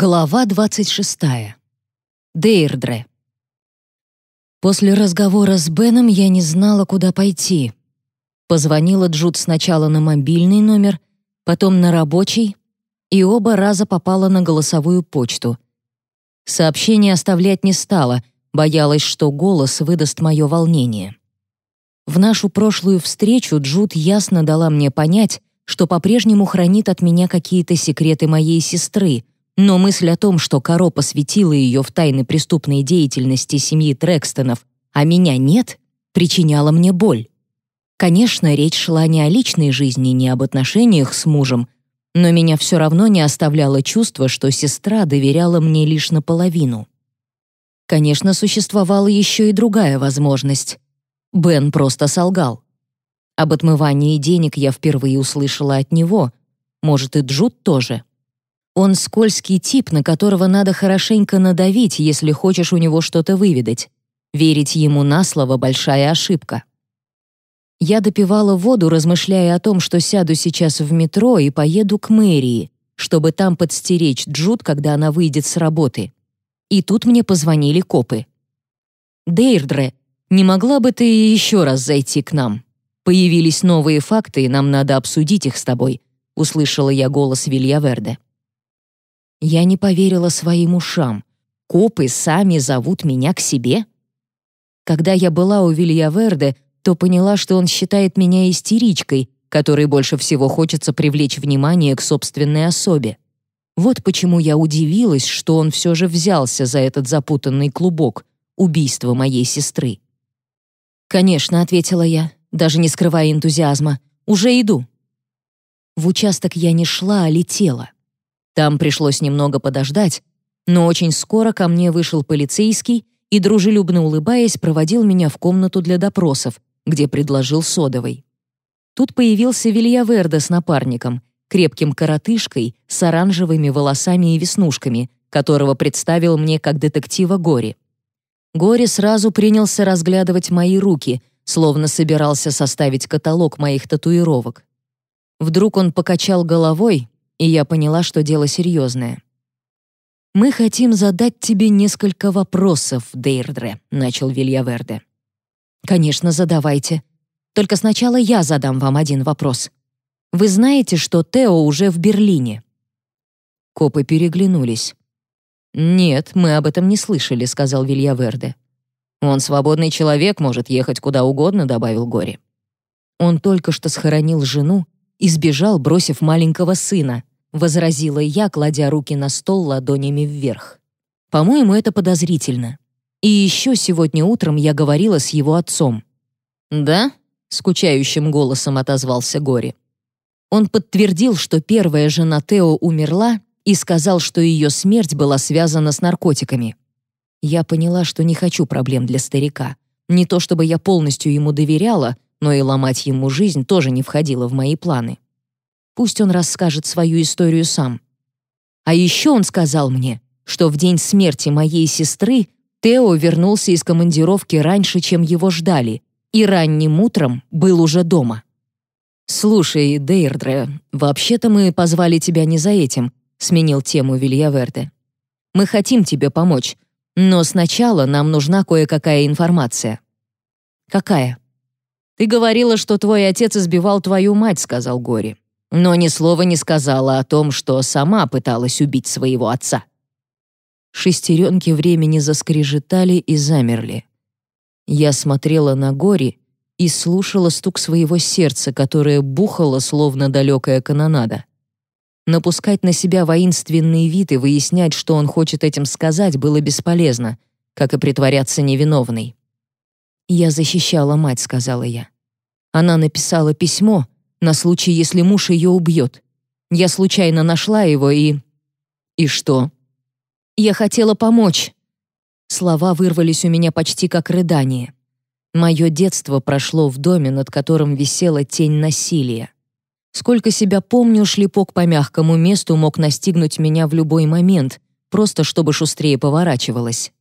Глава 26. Дейрдре. После разговора с Беном я не знала, куда пойти. Позвонила Джуд сначала на мобильный номер, потом на рабочий, и оба раза попала на голосовую почту. Сообщение оставлять не стала, боялась, что голос выдаст мое волнение. В нашу прошлую встречу Джуд ясно дала мне понять, что по-прежнему хранит от меня какие-то секреты моей сестры — но мысль о том, что Каро посвятила ее в тайны преступной деятельности семьи Трекстонов, а меня нет, причиняла мне боль. Конечно, речь шла не о личной жизни, не об отношениях с мужем, но меня все равно не оставляло чувство, что сестра доверяла мне лишь наполовину. Конечно, существовала еще и другая возможность. Бен просто солгал. Об отмывании денег я впервые услышала от него. Может, и Джуд тоже. Он скользкий тип, на которого надо хорошенько надавить, если хочешь у него что-то выведать. Верить ему на слово — большая ошибка. Я допивала воду, размышляя о том, что сяду сейчас в метро и поеду к мэрии, чтобы там подстеречь Джуд, когда она выйдет с работы. И тут мне позвонили копы. «Дейрдре, не могла бы ты еще раз зайти к нам? Появились новые факты, и нам надо обсудить их с тобой», — услышала я голос Вилья Верде. Я не поверила своим ушам. Копы сами зовут меня к себе? Когда я была у Вилья Верде, то поняла, что он считает меня истеричкой, которой больше всего хочется привлечь внимание к собственной особе. Вот почему я удивилась, что он все же взялся за этот запутанный клубок — убийство моей сестры. «Конечно», — ответила я, даже не скрывая энтузиазма, — «уже иду». В участок я не шла, а летела. Там пришлось немного подождать, но очень скоро ко мне вышел полицейский и, дружелюбно улыбаясь, проводил меня в комнату для допросов, где предложил содовой. Тут появился Вилья Верде с напарником, крепким коротышкой с оранжевыми волосами и веснушками, которого представил мне как детектива Гори. Гори сразу принялся разглядывать мои руки, словно собирался составить каталог моих татуировок. Вдруг он покачал головой, и я поняла, что дело серьезное. «Мы хотим задать тебе несколько вопросов, Дейрдре», — начал Вильяверде. «Конечно, задавайте. Только сначала я задам вам один вопрос. Вы знаете, что Тео уже в Берлине?» Копы переглянулись. «Нет, мы об этом не слышали», — сказал Вильяверде. «Он свободный человек, может ехать куда угодно», — добавил Гори. Он только что схоронил жену и сбежал, бросив маленького сына, — возразила я, кладя руки на стол ладонями вверх. «По-моему, это подозрительно. И еще сегодня утром я говорила с его отцом». «Да?» — скучающим голосом отозвался Гори. Он подтвердил, что первая жена Тео умерла и сказал, что ее смерть была связана с наркотиками. Я поняла, что не хочу проблем для старика. Не то чтобы я полностью ему доверяла, но и ломать ему жизнь тоже не входило в мои планы. Пусть он расскажет свою историю сам. А еще он сказал мне, что в день смерти моей сестры Тео вернулся из командировки раньше, чем его ждали, и ранним утром был уже дома. «Слушай, Дейрдре, вообще-то мы позвали тебя не за этим», — сменил тему Вильяверде. «Мы хотим тебе помочь, но сначала нам нужна кое-какая информация». «Какая?» «Ты говорила, что твой отец избивал твою мать», — сказал Гори но ни слова не сказала о том, что сама пыталась убить своего отца. Шестеренки времени заскрежетали и замерли. Я смотрела на Гори и слушала стук своего сердца, которое бухало, словно далекая канонада. Напускать на себя воинственный вид и выяснять, что он хочет этим сказать, было бесполезно, как и притворяться невиновной. «Я защищала мать», — сказала я. Она написала письмо — на случай, если муж ее убьет. Я случайно нашла его и... И что? Я хотела помочь. Слова вырвались у меня почти как рыдание. Мое детство прошло в доме, над которым висела тень насилия. Сколько себя помню, шлепок по мягкому месту мог настигнуть меня в любой момент, просто чтобы шустрее поворачивалась.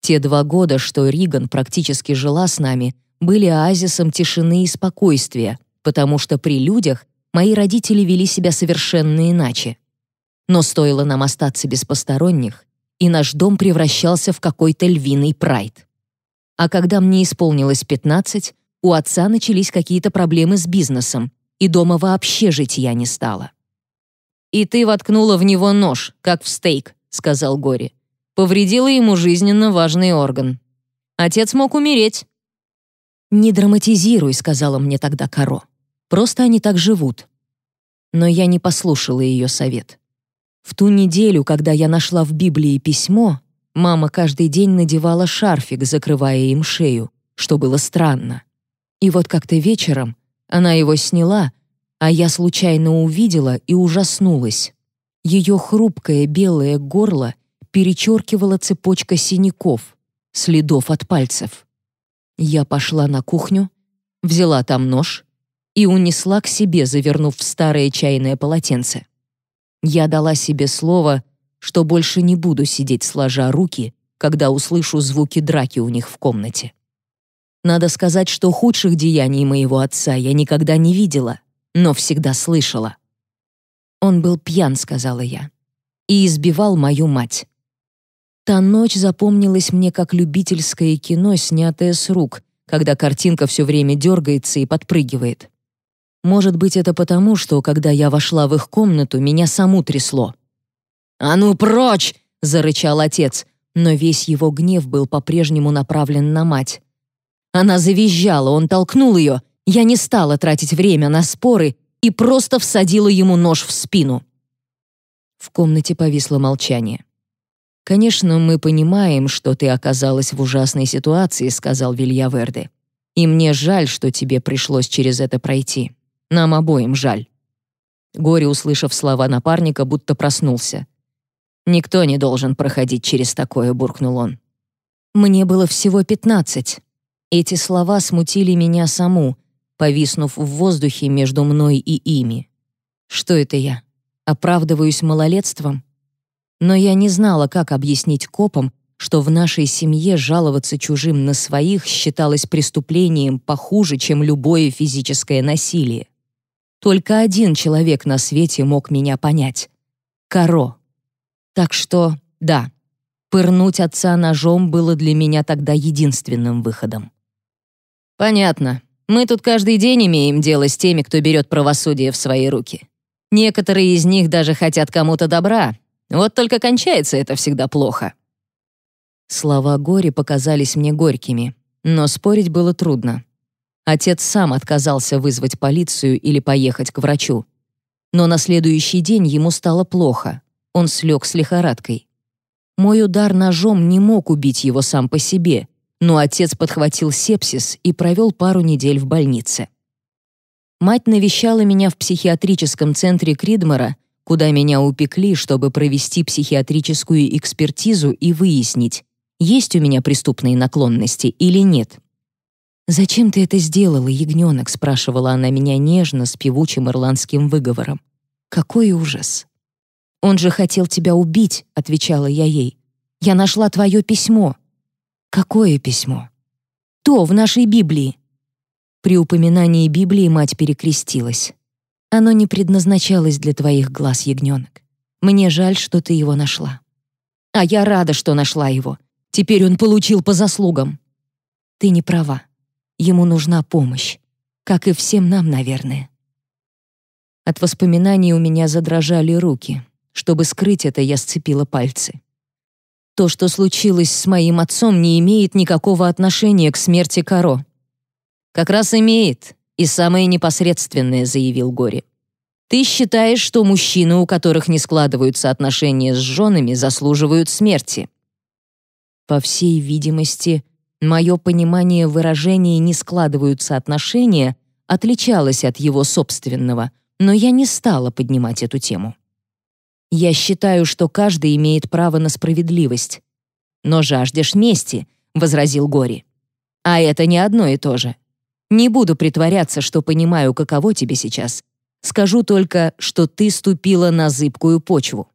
Те два года, что Риган практически жила с нами, были оазисом тишины и спокойствия, потому что при людях мои родители вели себя совершенно иначе. Но стоило нам остаться без посторонних, и наш дом превращался в какой-то львиный прайд. А когда мне исполнилось 15, у отца начались какие-то проблемы с бизнесом, и дома вообще жить я не стала. «И ты воткнула в него нож, как в стейк», — сказал Гори. «Повредила ему жизненно важный орган. Отец мог умереть». «Не драматизируй», — сказала мне тогда Каро. «Просто они так живут». Но я не послушала ее совет. В ту неделю, когда я нашла в Библии письмо, мама каждый день надевала шарфик, закрывая им шею, что было странно. И вот как-то вечером она его сняла, а я случайно увидела и ужаснулась. Ее хрупкое белое горло перечеркивала цепочка синяков, следов от пальцев. Я пошла на кухню, взяла там нож и унесла к себе, завернув в старое чайное полотенце. Я дала себе слово, что больше не буду сидеть сложа руки, когда услышу звуки драки у них в комнате. Надо сказать, что худших деяний моего отца я никогда не видела, но всегда слышала. «Он был пьян», — сказала я, и избивал мою мать. Та ночь запомнилась мне как любительское кино, снятое с рук, когда картинка все время дергается и подпрыгивает. Может быть, это потому, что, когда я вошла в их комнату, меня саму трясло. «А ну прочь!» — зарычал отец, но весь его гнев был по-прежнему направлен на мать. Она завизжала, он толкнул ее — я не стала тратить время на споры и просто всадила ему нож в спину. В комнате повисло молчание. «Конечно, мы понимаем, что ты оказалась в ужасной ситуации», — сказал Вилья Верде. «И мне жаль, что тебе пришлось через это пройти. Нам обоим жаль». Горе, услышав слова напарника, будто проснулся. «Никто не должен проходить через такое», — буркнул он. «Мне было всего пятнадцать». Эти слова смутили меня саму, повиснув в воздухе между мной и ими. Что это я? Оправдываюсь малолетством? Но я не знала, как объяснить копам, что в нашей семье жаловаться чужим на своих считалось преступлением похуже, чем любое физическое насилие. Только один человек на свете мог меня понять — Каро. Так что, да, пырнуть отца ножом было для меня тогда единственным выходом. «Понятно», мы тут каждый день имеем дело с теми, кто берет правосудие в свои руки. Некоторые из них даже хотят кому-то добра. Вот только кончается это всегда плохо. Слова Гори показались мне горькими, но спорить было трудно. Отец сам отказался вызвать полицию или поехать к врачу. Но на следующий день ему стало плохо. Он слег с лихорадкой. Мой удар ножом не мог убить его сам по себе, но отец подхватил сепсис и провел пару недель в больнице. Мать навещала меня в психиатрическом центре Кридмора, куда меня упекли, чтобы провести психиатрическую экспертизу и выяснить, есть у меня преступные наклонности или нет. «Зачем ты это сделала, ягненок?» — спрашивала она меня нежно, с певучим ирландским выговором. «Какой ужас!» «Он же хотел тебя убить», — отвечала я ей. «Я нашла твое письмо». Какое письмо? То в нашей Библии. При упоминании Библии мать перекрестилась. Оно не предназначалось для твоих глаз, ягненок. Мне жаль, что ты его нашла. А я рада, что нашла его. Теперь он получил по заслугам. Ты не права. Ему нужна помощь. Как и всем нам, наверное. От воспоминаний у меня задрожали руки. Чтобы скрыть это, я сцепила пальцы. То, что случилось с моим отцом, не имеет никакого отношения к смерти Каро. Как раз имеет, и самое непосредственное, заявил Гори. Ты считаешь, что мужчины, у которых не складываются отношения с женами, заслуживают смерти? По всей видимости, мое понимание выражения «не складываются отношения» отличалось от его собственного, но я не стала поднимать эту тему. Я считаю, что каждый имеет право на справедливость. Но жаждешь мести, возразил Гори. А это не одно и то же. Не буду притворяться, что понимаю, каково тебе сейчас. Скажу только, что ты ступила на зыбкую почву.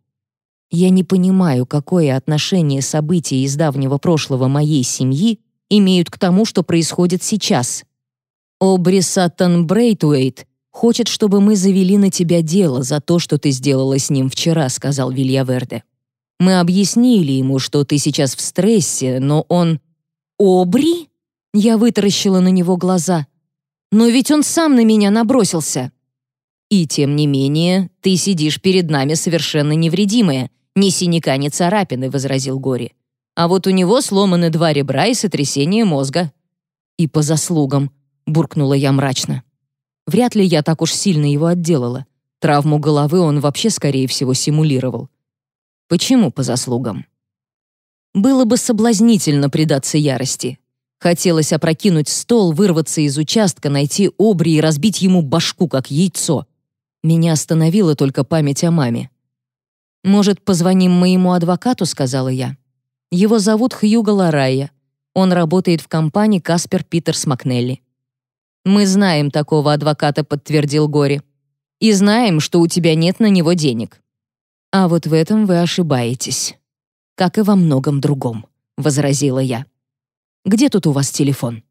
Я не понимаю, какое отношение события из давнего прошлого моей семьи имеют к тому, что происходит сейчас. Обри Саттон Брейтуэйт хочет, чтобы мы завели на тебя дело за то, что ты сделала с ним вчера», — сказал Вильяверде. «Мы объяснили ему, что ты сейчас в стрессе, но он...» «Обри?» — я вытаращила на него глаза. «Но ведь он сам на меня набросился». «И тем не менее, ты сидишь перед нами совершенно невредимая, ни синяка, ни царапины», — возразил Гори. «А вот у него сломаны два ребра и сотрясение мозга». «И по заслугам», — буркнула я мрачно. Вряд ли я так уж сильно его отделала. Травму головы он вообще, скорее всего, симулировал. Почему по заслугам? Было бы соблазнительно предаться ярости. Хотелось опрокинуть стол, вырваться из участка, найти обри и разбить ему башку, как яйцо. Меня остановила только память о маме. «Может, позвоним моему адвокату?» — сказала я. «Его зовут Хьюго Ларайя. Он работает в компании Каспер Питерс Макнелли». «Мы знаем такого адвоката», — подтвердил Гори. «И знаем, что у тебя нет на него денег». «А вот в этом вы ошибаетесь. Как и во многом другом», — возразила я. «Где тут у вас телефон?»